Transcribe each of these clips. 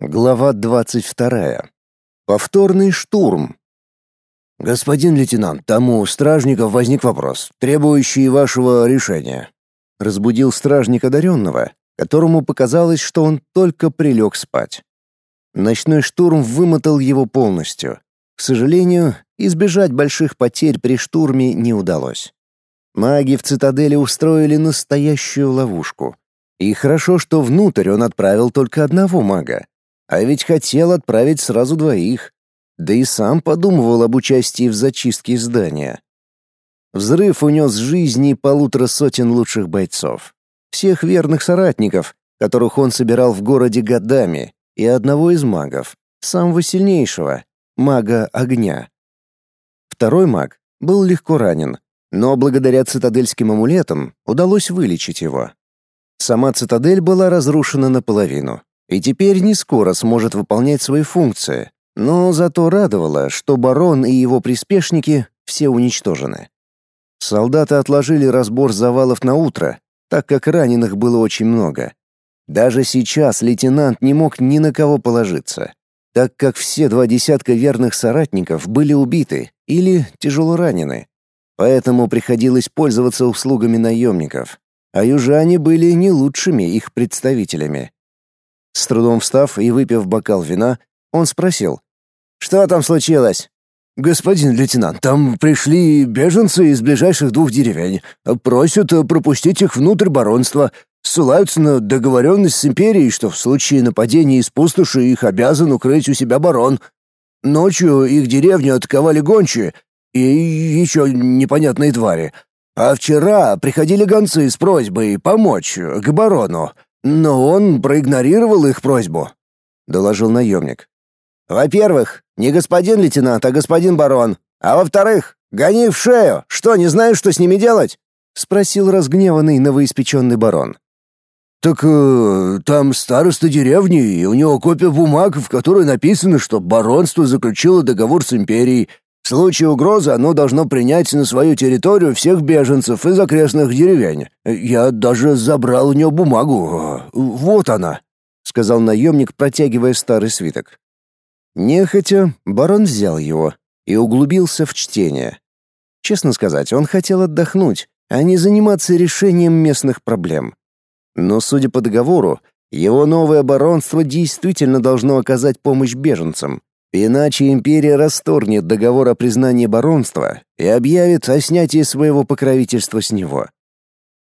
Глава двадцать вторая. Повторный штурм. Господин лейтенант, тому у стражников возник вопрос, требующий вашего решения. Разбудил стражник одаренного, которому показалось, что он только прилег спать. Ночной штурм вымотал его полностью. К сожалению, избежать больших потерь при штурме не удалось. Маги в цитадели устроили настоящую ловушку. И хорошо, что внутрь он отправил только одного мага, а ведь хотел отправить сразу двоих. Да и сам подумывал об участии в зачистке здания. Взрыв унес жизни полутора сотен лучших бойцов. Всех верных соратников, которых он собирал в городе годами, и одного из магов, самого сильнейшего, мага огня. Второй маг был легко ранен, но благодаря цитадельским амулетам удалось вылечить его. Сама цитадель была разрушена наполовину, и теперь не скоро сможет выполнять свои функции, но зато радовало, что барон и его приспешники все уничтожены. Солдаты отложили разбор завалов на утро, так как раненых было очень много. Даже сейчас лейтенант не мог ни на кого положиться, так как все два десятка верных соратников были убиты или тяжело ранены. Поэтому приходилось пользоваться услугами наемников, а южане были не лучшими их представителями. С трудом встав и выпив бокал вина, он спросил. «Что там случилось?» «Господин лейтенант, там пришли беженцы из ближайших двух деревень. Просят пропустить их внутрь баронства. Ссылаются на договоренность с империей, что в случае нападения из пустоши их обязан укрыть у себя барон. Ночью их деревню атаковали гончие и еще непонятные твари. А вчера приходили гонцы с просьбой помочь к барону. «Но он проигнорировал их просьбу», — доложил наемник. «Во-первых, не господин лейтенант, а господин барон. А во-вторых, гони в шею. Что, не знаешь, что с ними делать?» — спросил разгневанный новоиспеченный барон. «Так э, там староста деревни, и у него копия бумаг, в которой написано, что баронство заключило договор с империей, в случае угрозы оно должно принять на свою территорию всех беженцев из окрестных деревень. Я даже забрал у него бумагу. Вот она», — сказал наемник, протягивая старый свиток. Нехотя барон взял его и углубился в чтение. Честно сказать, он хотел отдохнуть, а не заниматься решением местных проблем. Но, судя по договору, его новое баронство действительно должно оказать помощь беженцам, Иначе империя расторгнет договор о признании баронства и объявит о снятии своего покровительства с него.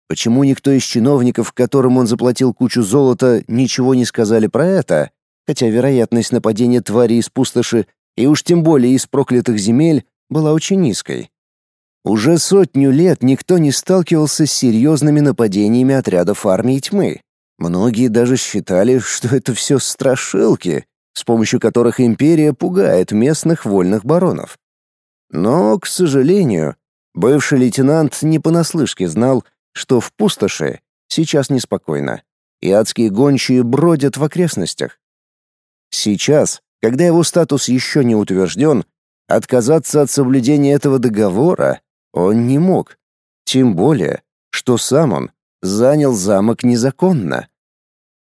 Почему никто из чиновников, которым он заплатил кучу золота, ничего не сказали про это, хотя вероятность нападения твари из пустоши и уж тем более из проклятых земель была очень низкой. Уже сотню лет никто не сталкивался с серьезными нападениями отрядов армии тьмы. Многие даже считали, что это все страшилки, с помощью которых империя пугает местных вольных баронов. Но, к сожалению, бывший лейтенант не понаслышке знал, что в пустоши сейчас неспокойно, и адские гончие бродят в окрестностях. Сейчас, когда его статус еще не утвержден, отказаться от соблюдения этого договора он не мог. Тем более, что сам он занял замок незаконно.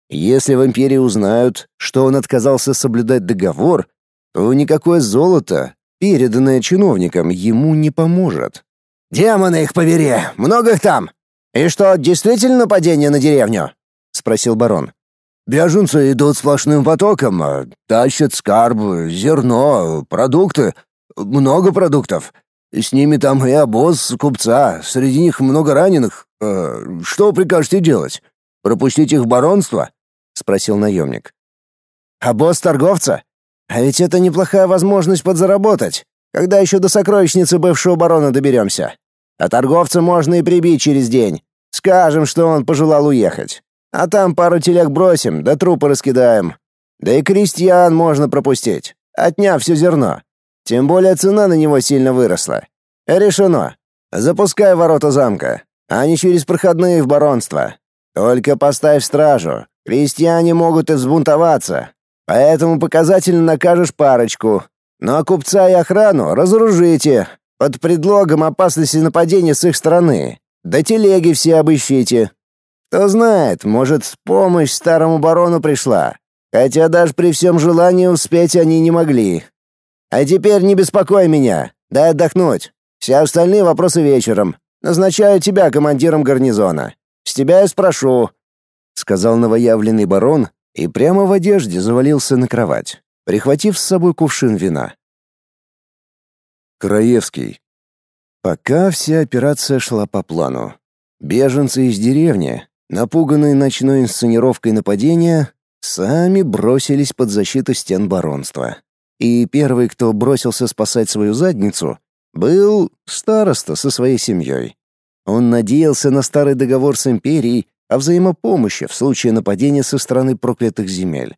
Если в империи узнают, что он отказался соблюдать договор, то никакое золото, переданное чиновникам, ему не поможет. «Демоны их побери! Много их там! И что, действительно нападение на деревню?» — спросил барон. «Беженцы идут сплошным потоком, а тащат скарб, зерно, продукты, много продуктов. С ними там и обоз купца, среди них много раненых. Э, что прикажете делать? Пропустить их в баронство?» спросил наемник. Босс торговца? А ведь это неплохая возможность подзаработать, когда еще до сокровищницы бывшего барона доберемся. А торговца можно и прибить через день. Скажем, что он пожелал уехать. А там пару телег бросим, да трупы раскидаем. Да и крестьян можно пропустить, отняв все зерно. Тем более цена на него сильно выросла. Решено. Запускай ворота замка, а не через проходные в баронство. Только поставь стражу, Крестьяне могут и взбунтоваться, поэтому показательно накажешь парочку. Но купца и охрану разоружите под предлогом опасности нападения с их стороны. Да телеги все обыщите. Кто знает, может, помощь старому барону пришла. Хотя даже при всем желании успеть они не могли. А теперь не беспокой меня, дай отдохнуть. Все остальные вопросы вечером. Назначаю тебя командиром гарнизона. С тебя я спрошу», — сказал новоявленный барон и прямо в одежде завалился на кровать, прихватив с собой кувшин вина. Краевский. Пока вся операция шла по плану. Беженцы из деревни, напуганные ночной инсценировкой нападения, сами бросились под защиту стен баронства. И первый, кто бросился спасать свою задницу, был староста со своей семьей. Он надеялся на старый договор с империей о взаимопомощи в случае нападения со стороны проклятых земель.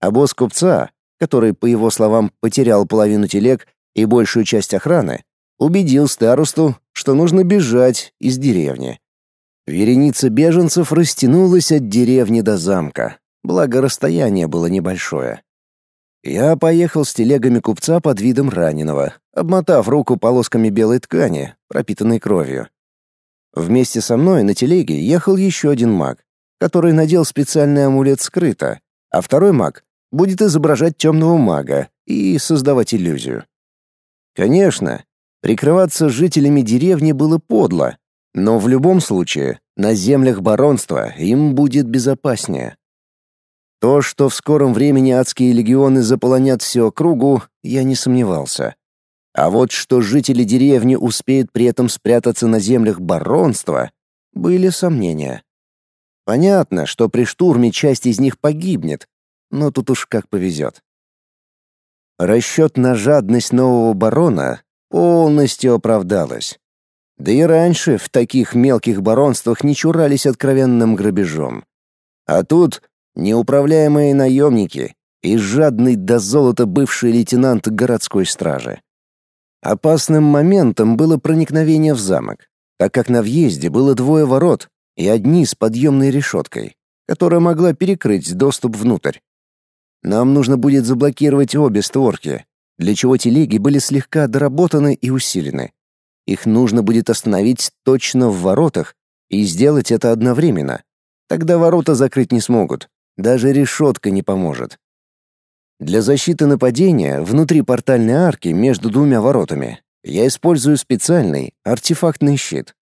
А босс купца, который, по его словам, потерял половину телег и большую часть охраны, убедил старосту, что нужно бежать из деревни. Вереница беженцев растянулась от деревни до замка, благо расстояние было небольшое. Я поехал с телегами купца под видом раненого, обмотав руку полосками белой ткани, пропитанной кровью. Вместе со мной на телеге ехал еще один маг, который надел специальный амулет скрыто, а второй маг будет изображать темного мага и создавать иллюзию. Конечно, прикрываться жителями деревни было подло, но в любом случае на землях баронства им будет безопаснее. То, что в скором времени адские легионы заполонят всю округу, я не сомневался. А вот что жители деревни успеют при этом спрятаться на землях баронства, были сомнения. Понятно, что при штурме часть из них погибнет, но тут уж как повезет. Расчет на жадность нового барона полностью оправдалась. Да и раньше в таких мелких баронствах не чурались откровенным грабежом. А тут неуправляемые наемники и жадный до золота бывший лейтенант городской стражи. Опасным моментом было проникновение в замок, так как на въезде было двое ворот и одни с подъемной решеткой, которая могла перекрыть доступ внутрь. Нам нужно будет заблокировать обе створки, для чего телеги были слегка доработаны и усилены. Их нужно будет остановить точно в воротах и сделать это одновременно. Тогда ворота закрыть не смогут, даже решетка не поможет. Для защиты нападения внутри портальной арки между двумя воротами я использую специальный артефактный щит.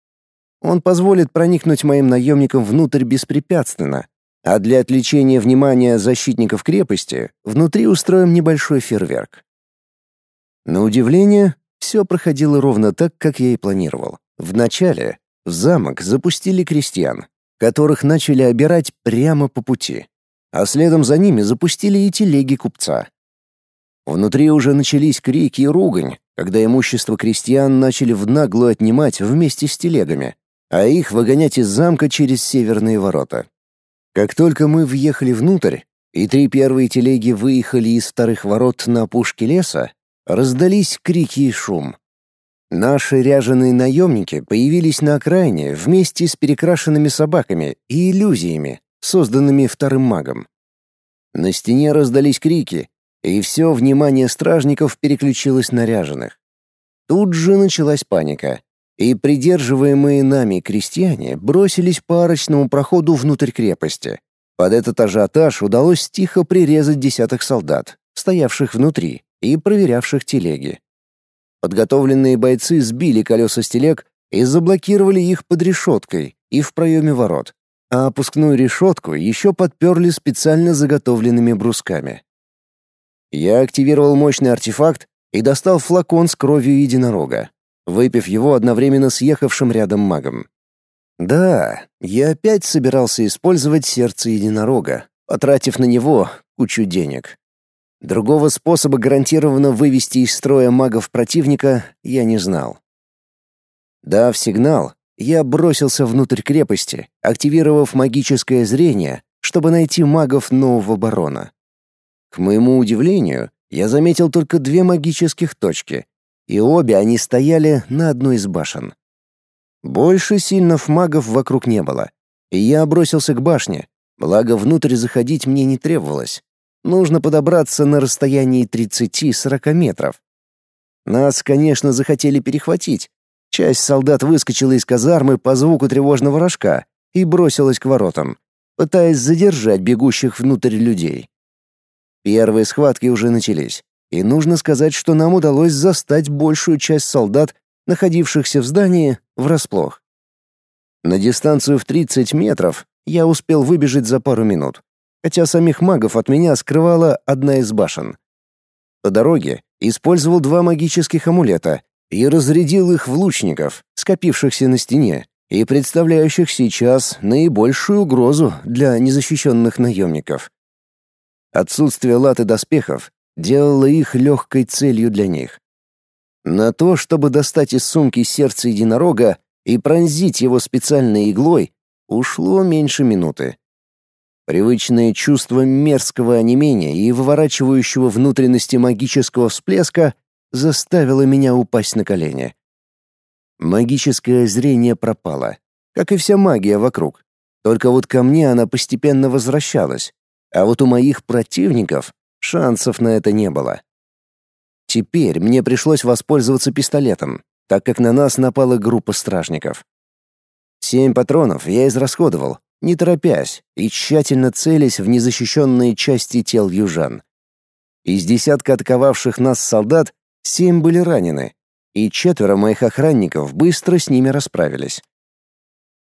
Он позволит проникнуть моим наемникам внутрь беспрепятственно, а для отвлечения внимания защитников крепости внутри устроим небольшой фейерверк. На удивление, все проходило ровно так, как я и планировал. Вначале в замок запустили крестьян, которых начали обирать прямо по пути, а следом за ними запустили и телеги купца. Внутри уже начались крики и ругань, когда имущество крестьян начали в наглую отнимать вместе с телегами, а их выгонять из замка через северные ворота. Как только мы въехали внутрь, и три первые телеги выехали из вторых ворот на опушке леса, раздались крики и шум. Наши ряженые наемники появились на окраине вместе с перекрашенными собаками и иллюзиями, созданными вторым магом. На стене раздались крики, и все внимание стражников переключилось на ряженых. Тут же началась паника и придерживаемые нами крестьяне бросились по арочному проходу внутрь крепости. Под этот ажиотаж удалось тихо прирезать десятых солдат, стоявших внутри и проверявших телеги. Подготовленные бойцы сбили колеса с телег и заблокировали их под решеткой и в проеме ворот, а опускную решетку еще подперли специально заготовленными брусками. Я активировал мощный артефакт и достал флакон с кровью единорога выпив его одновременно с ехавшим рядом магом. Да, я опять собирался использовать сердце единорога, потратив на него кучу денег. Другого способа гарантированно вывести из строя магов противника я не знал. Дав сигнал, я бросился внутрь крепости, активировав магическое зрение, чтобы найти магов нового барона. К моему удивлению, я заметил только две магических точки, и обе они стояли на одной из башен. Больше сильных магов вокруг не было, и я бросился к башне, благо внутрь заходить мне не требовалось. Нужно подобраться на расстоянии 30-40 метров. Нас, конечно, захотели перехватить. Часть солдат выскочила из казармы по звуку тревожного рожка и бросилась к воротам. пытаясь задержать бегущих внутрь людей. Первые схватки уже начались, и нужно сказать, что нам удалось застать большую часть солдат, находившихся в здании, врасплох. На дистанцию в 30 метров я успел выбежать за пару минут, хотя самих магов от меня скрывала одна из башен. По дороге использовал два магических амулета и разрядил их в лучников, скопившихся на стене и представляющих сейчас наибольшую угрозу для незащищенных наемников. Отсутствие латы доспехов делало их легкой целью для них. На то, чтобы достать из сумки сердце единорога и пронзить его специальной иглой, ушло меньше минуты. Привычное чувство мерзкого онемения и выворачивающего внутренности магического всплеска заставило меня упасть на колени. Магическое зрение пропало, как и вся магия вокруг. Только вот ко мне она постепенно возвращалась, а вот у моих противников шансов на это не было. Теперь мне пришлось воспользоваться пистолетом, так как на нас напала группа стражников. Семь патронов я израсходовал, не торопясь и тщательно целясь в незащищенные части тел южан. Из десятка атаковавших нас солдат семь были ранены, и четверо моих охранников быстро с ними расправились.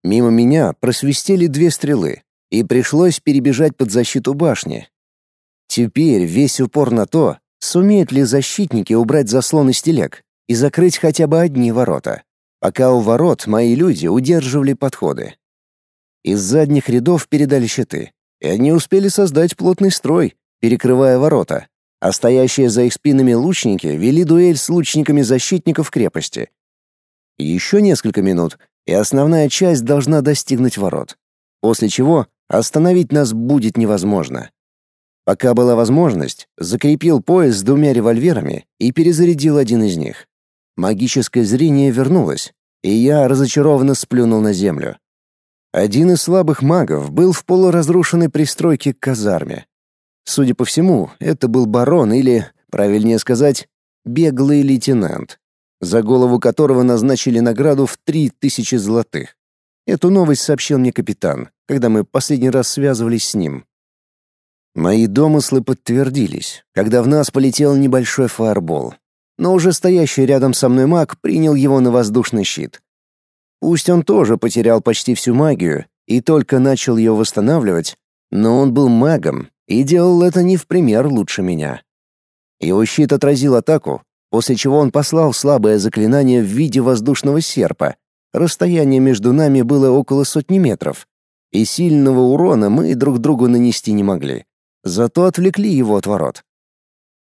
Мимо меня просвистели две стрелы, и пришлось перебежать под защиту башни. Теперь весь упор на то, сумеют ли защитники убрать заслон из телег и закрыть хотя бы одни ворота, пока у ворот мои люди удерживали подходы. Из задних рядов передали щиты, и они успели создать плотный строй, перекрывая ворота, а стоящие за их спинами лучники вели дуэль с лучниками защитников крепости. Еще несколько минут, и основная часть должна достигнуть ворот, после чего остановить нас будет невозможно. Пока была возможность, закрепил пояс с двумя револьверами и перезарядил один из них. Магическое зрение вернулось, и я разочарованно сплюнул на землю. Один из слабых магов был в полуразрушенной пристройке к казарме. Судя по всему, это был барон или, правильнее сказать, беглый лейтенант, за голову которого назначили награду в три тысячи золотых. Эту новость сообщил мне капитан, когда мы последний раз связывались с ним. Мои домыслы подтвердились, когда в нас полетел небольшой фаербол. Но уже стоящий рядом со мной маг принял его на воздушный щит. Пусть он тоже потерял почти всю магию и только начал ее восстанавливать, но он был магом и делал это не в пример лучше меня. Его щит отразил атаку, после чего он послал слабое заклинание в виде воздушного серпа. Расстояние между нами было около сотни метров, и сильного урона мы друг другу нанести не могли. Зато отвлекли его от ворот.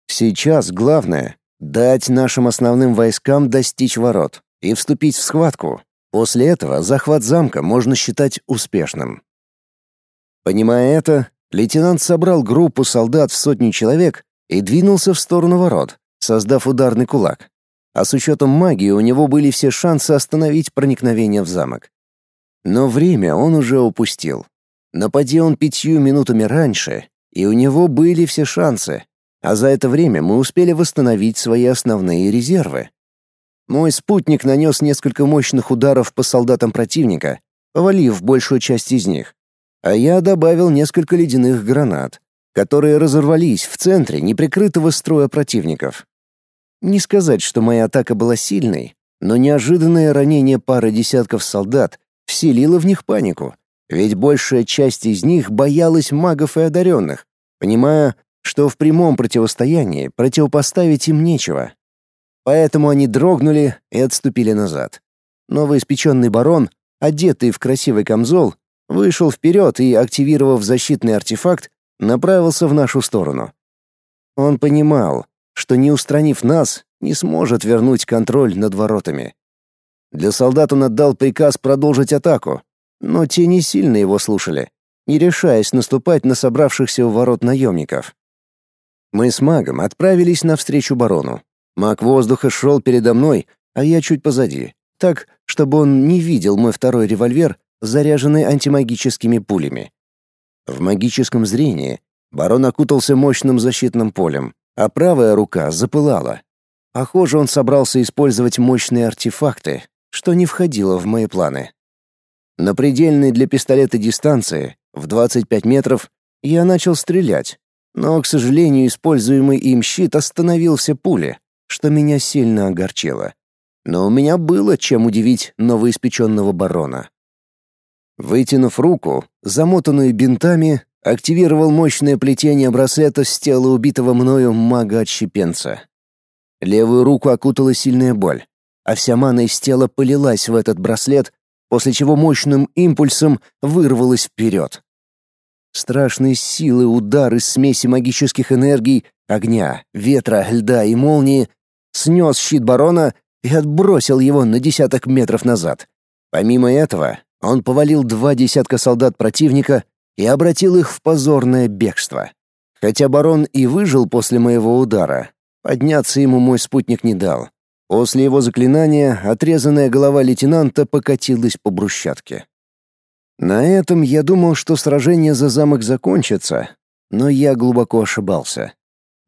Сейчас главное — дать нашим основным войскам достичь ворот и вступить в схватку, После этого захват замка можно считать успешным. Понимая это, лейтенант собрал группу солдат в сотни человек и двинулся в сторону ворот, создав ударный кулак. А с учетом магии у него были все шансы остановить проникновение в замок. Но время он уже упустил. Напади он пятью минутами раньше, и у него были все шансы, а за это время мы успели восстановить свои основные резервы. Мой спутник нанес несколько мощных ударов по солдатам противника, повалив большую часть из них. А я добавил несколько ледяных гранат, которые разорвались в центре неприкрытого строя противников. Не сказать, что моя атака была сильной, но неожиданное ранение пары десятков солдат вселило в них панику, ведь большая часть из них боялась магов и одаренных, понимая, что в прямом противостоянии противопоставить им нечего. Поэтому они дрогнули и отступили назад. Новоиспеченный барон, одетый в красивый камзол, вышел вперед и, активировав защитный артефакт, направился в нашу сторону. Он понимал, что не устранив нас, не сможет вернуть контроль над воротами. Для солдат он отдал приказ продолжить атаку, но те не сильно его слушали, не решаясь наступать на собравшихся у ворот наемников. Мы с магом отправились навстречу барону, Маг воздуха шел передо мной, а я чуть позади, так, чтобы он не видел мой второй револьвер, заряженный антимагическими пулями. В магическом зрении барон окутался мощным защитным полем, а правая рука запылала. Похоже, он собрался использовать мощные артефакты, что не входило в мои планы. На предельной для пистолета дистанции в 25 метров, я начал стрелять, но, к сожалению, используемый им щит остановил все пули, что меня сильно огорчило. Но у меня было чем удивить новоиспеченного барона. Вытянув руку, замотанную бинтами, активировал мощное плетение браслета с тела убитого мною мага-отщепенца. Левую руку окутала сильная боль, а вся мана из тела полилась в этот браслет, после чего мощным импульсом вырвалась вперед. Страшные силы удар из смеси магических энергий, огня, ветра, льда и молнии снес щит барона и отбросил его на десяток метров назад. Помимо этого, он повалил два десятка солдат противника и обратил их в позорное бегство. Хотя барон и выжил после моего удара, подняться ему мой спутник не дал. После его заклинания отрезанная голова лейтенанта покатилась по брусчатке. На этом я думал, что сражение за замок закончится, но я глубоко ошибался.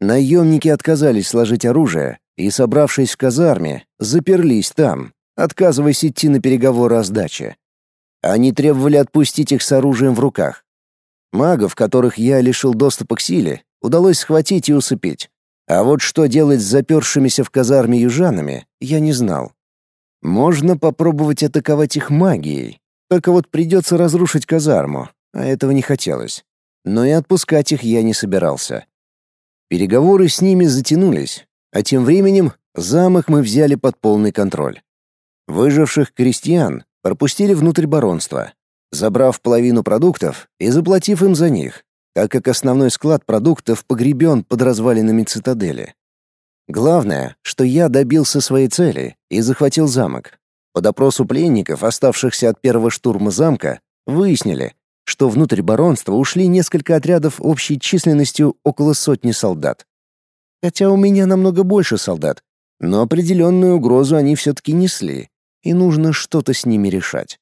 Наемники отказались сложить оружие и, собравшись в казарме, заперлись там, отказываясь идти на переговоры о сдаче. Они требовали отпустить их с оружием в руках. Магов, которых я лишил доступа к силе, удалось схватить и усыпить. А вот что делать с запершимися в казарме южанами, я не знал. Можно попробовать атаковать их магией, только вот придется разрушить казарму, а этого не хотелось. Но и отпускать их я не собирался. Переговоры с ними затянулись, а тем временем замок мы взяли под полный контроль. Выживших крестьян пропустили внутрь баронства, забрав половину продуктов и заплатив им за них, так как основной склад продуктов погребен под развалинами цитадели. Главное, что я добился своей цели и захватил замок. По допросу пленников, оставшихся от первого штурма замка, выяснили, что внутрь баронства ушли несколько отрядов общей численностью около сотни солдат. Хотя у меня намного больше солдат, но определенную угрозу они все-таки несли, и нужно что-то с ними решать.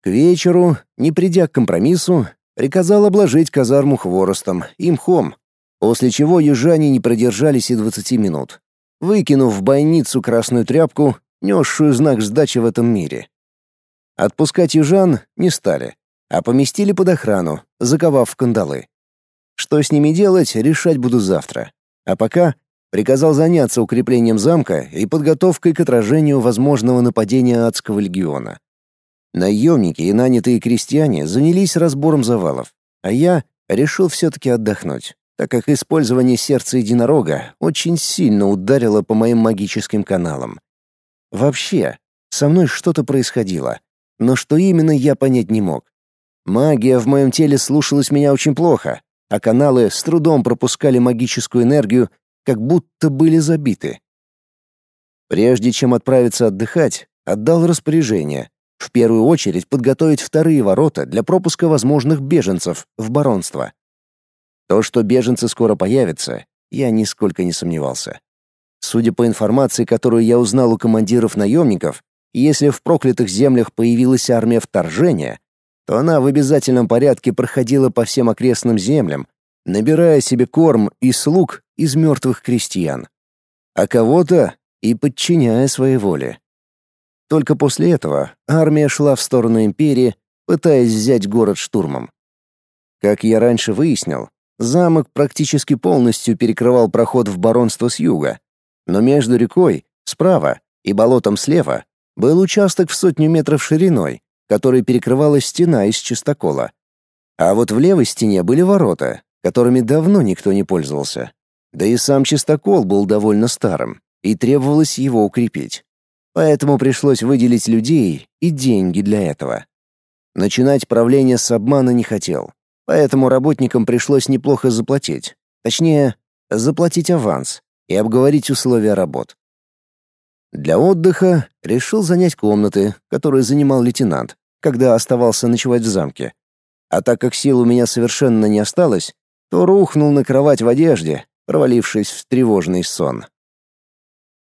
К вечеру, не придя к компромиссу, приказал обложить казарму хворостом и мхом, после чего южане не продержались и двадцати минут, выкинув в бойницу красную тряпку, несшую знак сдачи в этом мире. Отпускать южан не стали, а поместили под охрану, заковав в кандалы. Что с ними делать, решать буду завтра. А пока приказал заняться укреплением замка и подготовкой к отражению возможного нападения адского легиона. Наемники и нанятые крестьяне занялись разбором завалов, а я решил все-таки отдохнуть, так как использование сердца единорога очень сильно ударило по моим магическим каналам. Вообще, со мной что-то происходило, но что именно я понять не мог. Магия в моем теле слушалась меня очень плохо, а каналы с трудом пропускали магическую энергию, как будто были забиты. Прежде чем отправиться отдыхать, отдал распоряжение в первую очередь подготовить вторые ворота для пропуска возможных беженцев в баронство. То, что беженцы скоро появятся, я нисколько не сомневался. Судя по информации, которую я узнал у командиров наемников, если в проклятых землях появилась армия вторжения, то она в обязательном порядке проходила по всем окрестным землям, набирая себе корм и слуг из мертвых крестьян, а кого-то и подчиняя своей воле. Только после этого армия шла в сторону империи, пытаясь взять город штурмом. Как я раньше выяснил, замок практически полностью перекрывал проход в баронство с юга, но между рекой, справа, и болотом слева был участок в сотню метров шириной, который перекрывала стена из чистокола. А вот в левой стене были ворота, которыми давно никто не пользовался. Да и сам чистокол был довольно старым, и требовалось его укрепить. Поэтому пришлось выделить людей и деньги для этого. Начинать правление с обмана не хотел, поэтому работникам пришлось неплохо заплатить. Точнее, заплатить аванс и обговорить условия работ. Для отдыха решил занять комнаты, которые занимал лейтенант, когда оставался ночевать в замке. А так как сил у меня совершенно не осталось, то рухнул на кровать в одежде, провалившись в тревожный сон.